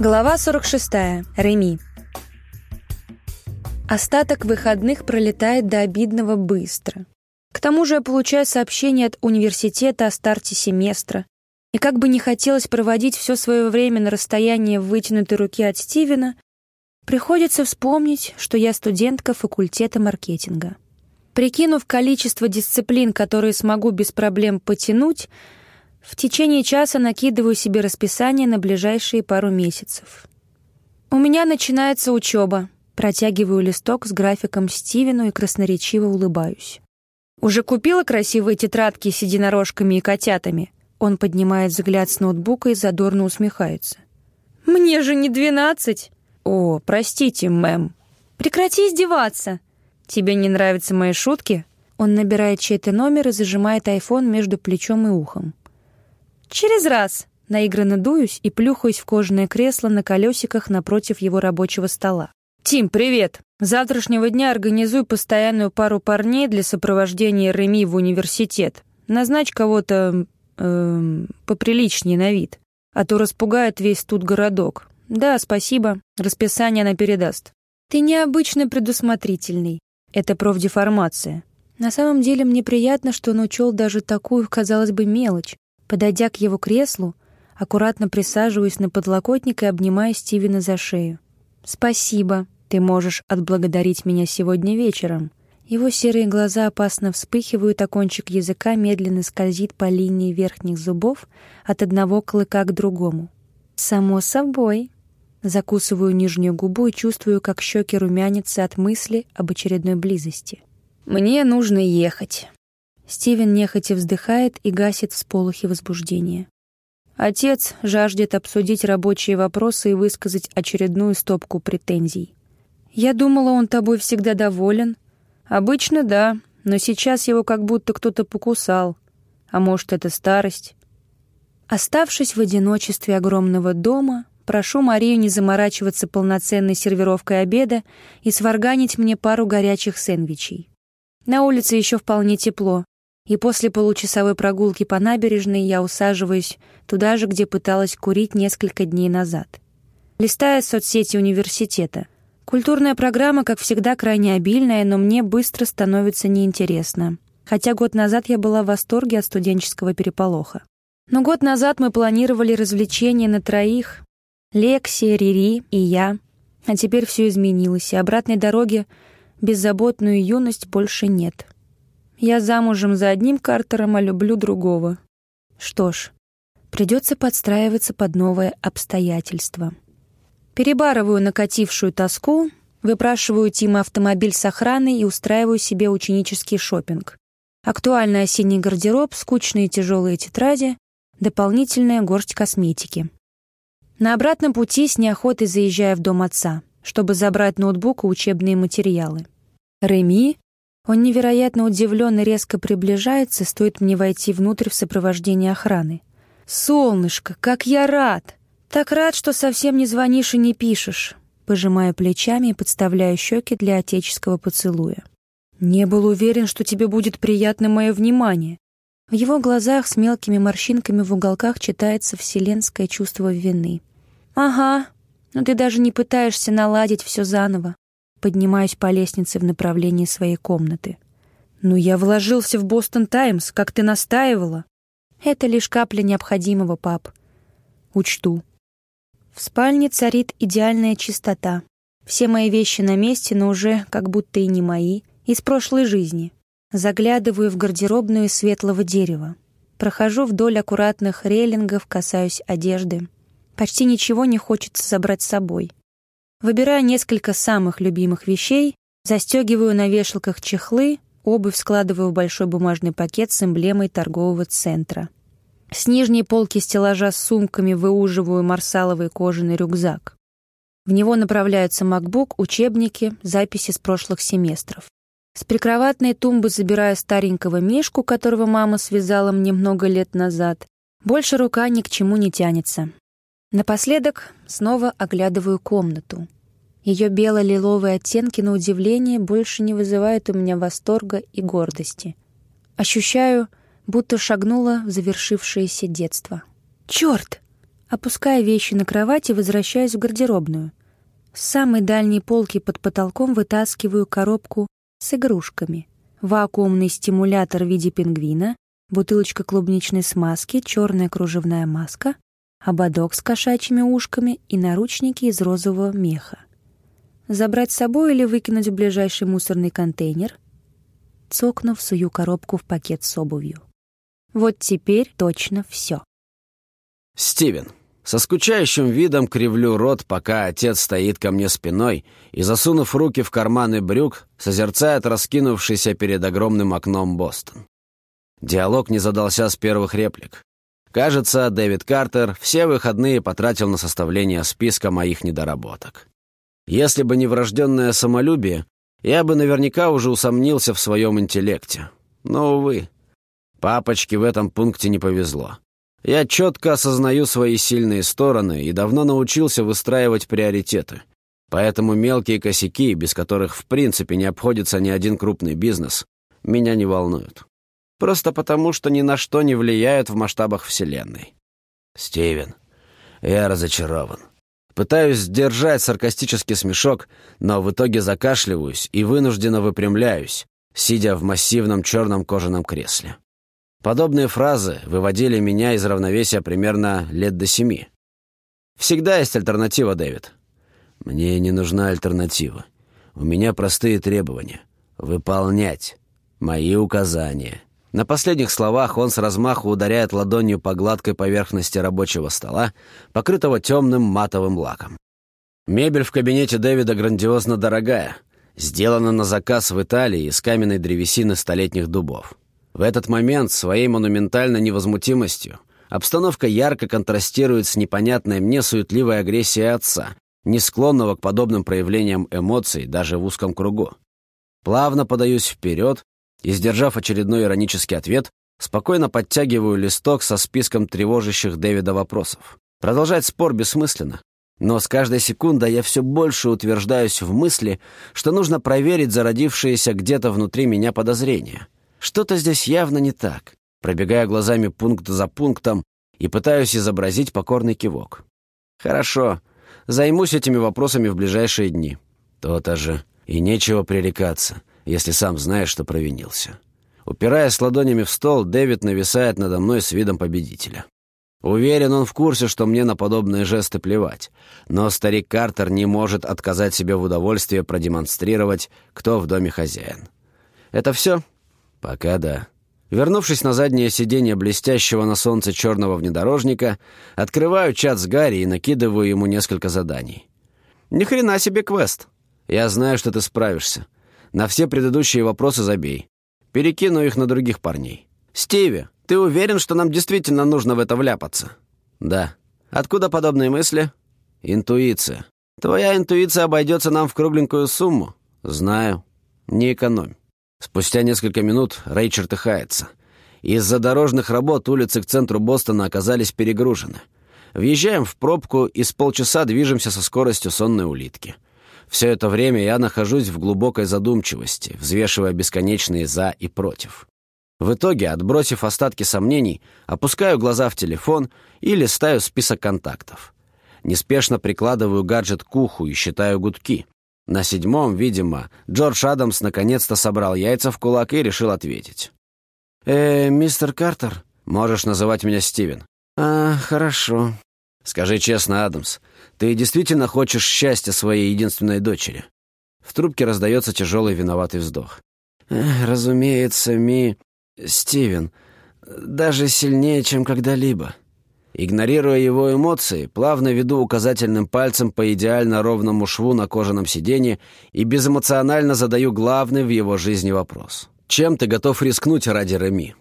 Глава 46. Реми. Остаток выходных пролетает до обидного быстро. К тому же я получаю сообщение от университета о старте семестра. И как бы не хотелось проводить все свое время на расстоянии вытянутой руки от Стивена, приходится вспомнить, что я студентка факультета маркетинга. Прикинув количество дисциплин, которые смогу без проблем потянуть, в течение часа накидываю себе расписание на ближайшие пару месяцев. У меня начинается учеба. Протягиваю листок с графиком Стивену и красноречиво улыбаюсь. «Уже купила красивые тетрадки с единорожками и котятами?» Он поднимает взгляд с ноутбука и задорно усмехается. «Мне же не двенадцать!» «О, простите, мэм». «Прекрати издеваться!» «Тебе не нравятся мои шутки?» Он набирает чей-то номер и зажимает айфон между плечом и ухом. «Через раз!» Наигранно дуюсь и плюхаюсь в кожаное кресло на колесиках напротив его рабочего стола. «Тим, привет! С завтрашнего дня организуй постоянную пару парней для сопровождения Реми в университет. Назначь кого-то... Э, поприличнее на вид. А то распугает весь тут городок. Да, спасибо. Расписание она передаст. Ты необычно предусмотрительный. Это профдеформация. На самом деле мне приятно, что он учел даже такую, казалось бы, мелочь. Подойдя к его креслу, аккуратно присаживаюсь на подлокотник и обнимаю Стивена за шею. «Спасибо. Ты можешь отблагодарить меня сегодня вечером». Его серые глаза опасно вспыхивают, а кончик языка медленно скользит по линии верхних зубов от одного клыка к другому. «Само собой». Закусываю нижнюю губу и чувствую, как щеки румянятся от мысли об очередной близости. «Мне нужно ехать». Стивен нехотя вздыхает и гасит всполохи возбуждения. Отец жаждет обсудить рабочие вопросы и высказать очередную стопку претензий. «Я думала, он тобой всегда доволен». «Обычно да, но сейчас его как будто кто-то покусал. А может, это старость?» Оставшись в одиночестве огромного дома, прошу Марию не заморачиваться полноценной сервировкой обеда и сварганить мне пару горячих сэндвичей. На улице еще вполне тепло, и после получасовой прогулки по набережной я усаживаюсь туда же, где пыталась курить несколько дней назад. Листая соцсети университета. Культурная программа, как всегда, крайне обильная, но мне быстро становится неинтересно. Хотя год назад я была в восторге от студенческого переполоха. Но год назад мы планировали развлечения на троих. Лекси, Рири и я. А теперь все изменилось, и обратной дороги беззаботную юность больше нет. Я замужем за одним Картером, а люблю другого. Что ж, придется подстраиваться под новое обстоятельство. Перебарываю накатившую тоску, выпрашиваю Тима автомобиль с охраной и устраиваю себе ученический шопинг. Актуальный осенний гардероб, скучные тяжелые тетради, дополнительная горсть косметики. На обратном пути с неохотой заезжая в дом отца, чтобы забрать ноутбук и учебные материалы. Реми он невероятно удивлен и резко приближается, стоит мне войти внутрь в сопровождении охраны. «Солнышко, как я рад! Так рад, что совсем не звонишь и не пишешь!» Пожимаю плечами и подставляю щеки для отеческого поцелуя. «Не был уверен, что тебе будет приятно мое внимание». В его глазах с мелкими морщинками в уголках читается вселенское чувство вины. «Ага, но ты даже не пытаешься наладить все заново поднимаюсь по лестнице в направлении своей комнаты. «Ну, я вложился в Бостон Таймс, как ты настаивала». «Это лишь капля необходимого, пап». «Учту». В спальне царит идеальная чистота. Все мои вещи на месте, но уже как будто и не мои, из прошлой жизни. Заглядываю в гардеробную светлого дерева. Прохожу вдоль аккуратных рейлингов, касаюсь одежды. Почти ничего не хочется забрать с собой. Выбираю несколько самых любимых вещей, застегиваю на вешалках чехлы, обувь складываю в большой бумажный пакет с эмблемой торгового центра. С нижней полки стеллажа с сумками выуживаю марсаловый кожаный рюкзак. В него направляются MacBook, учебники, записи с прошлых семестров. С прикроватной тумбы забираю старенького мишку, которого мама связала мне много лет назад. Больше рука ни к чему не тянется. Напоследок снова оглядываю комнату. Ее бело-лиловые оттенки, на удивление, больше не вызывают у меня восторга и гордости. Ощущаю, будто шагнула в завершившееся детство. «Черт! Опуская вещи на кровать и возвращаюсь в гардеробную. С самой дальней полки под потолком вытаскиваю коробку с игрушками. Вакуумный стимулятор в виде пингвина, бутылочка клубничной смазки, черная кружевная маска, ободок с кошачьими ушками и наручники из розового меха. Забрать с собой или выкинуть в ближайший мусорный контейнер? Цокнув, сую коробку в пакет с обувью. Вот теперь точно все. Стивен. Со скучающим видом кривлю рот, пока отец стоит ко мне спиной и, засунув руки в карманы брюк, созерцает раскинувшийся перед огромным окном Бостон. Диалог не задался с первых реплик. Кажется, Дэвид Картер все выходные потратил на составление списка моих недоработок. Если бы не врожденное самолюбие, я бы наверняка уже усомнился в своем интеллекте. Но, увы, папочке в этом пункте не повезло. Я четко осознаю свои сильные стороны и давно научился выстраивать приоритеты. Поэтому мелкие косяки, без которых в принципе не обходится ни один крупный бизнес, меня не волнуют. Просто потому, что ни на что не влияют в масштабах Вселенной. Стивен, я разочарован. Пытаюсь сдержать саркастический смешок, но в итоге закашливаюсь и вынужденно выпрямляюсь, сидя в массивном черном кожаном кресле. Подобные фразы выводили меня из равновесия примерно лет до семи. Всегда есть альтернатива, Дэвид. Мне не нужна альтернатива. У меня простые требования. Выполнять мои указания. На последних словах он с размаху ударяет ладонью по гладкой поверхности рабочего стола, покрытого темным матовым лаком. Мебель в кабинете Дэвида грандиозно дорогая, сделана на заказ в Италии из каменной древесины столетних дубов. В этот момент своей монументальной невозмутимостью обстановка ярко контрастирует с непонятной мне суетливой агрессией отца, не склонного к подобным проявлениям эмоций даже в узком кругу. Плавно подаюсь вперед, и, сдержав очередной иронический ответ, спокойно подтягиваю листок со списком тревожащих Дэвида вопросов. Продолжать спор бессмысленно. Но с каждой секундой я все больше утверждаюсь в мысли, что нужно проверить зародившиеся где-то внутри меня подозрения. Что-то здесь явно не так. Пробегая глазами пункт за пунктом и пытаюсь изобразить покорный кивок. Хорошо, займусь этими вопросами в ближайшие дни. То-то же. И нечего пререкаться если сам знаешь, что провинился. Упираясь ладонями в стол, Дэвид нависает надо мной с видом победителя. Уверен, он в курсе, что мне на подобные жесты плевать. Но старик Картер не может отказать себе в удовольствии продемонстрировать, кто в доме хозяин. Это все? Пока да. Вернувшись на заднее сиденье блестящего на солнце черного внедорожника, открываю чат с Гарри и накидываю ему несколько заданий. «Ни хрена себе квест! Я знаю, что ты справишься. На все предыдущие вопросы забей. Перекину их на других парней. «Стиви, ты уверен, что нам действительно нужно в это вляпаться?» «Да». «Откуда подобные мысли?» «Интуиция». «Твоя интуиция обойдется нам в кругленькую сумму?» «Знаю. Не экономь». Спустя несколько минут Рэй чертыхается. Из-за дорожных работ улицы к центру Бостона оказались перегружены. Въезжаем в пробку и с полчаса движемся со скоростью сонной улитки. Все это время я нахожусь в глубокой задумчивости, взвешивая бесконечные «за» и «против». В итоге, отбросив остатки сомнений, опускаю глаза в телефон и листаю список контактов. Неспешно прикладываю гаджет к уху и считаю гудки. На седьмом, видимо, Джордж Адамс наконец-то собрал яйца в кулак и решил ответить. «Э, мистер Картер?» «Можешь называть меня Стивен». «А, хорошо». «Скажи честно, Адамс, ты действительно хочешь счастья своей единственной дочери?» В трубке раздается тяжелый виноватый вздох. «Разумеется, Ми... Стивен. Даже сильнее, чем когда-либо». Игнорируя его эмоции, плавно веду указательным пальцем по идеально ровному шву на кожаном сиденье и безэмоционально задаю главный в его жизни вопрос. «Чем ты готов рискнуть ради Реми?»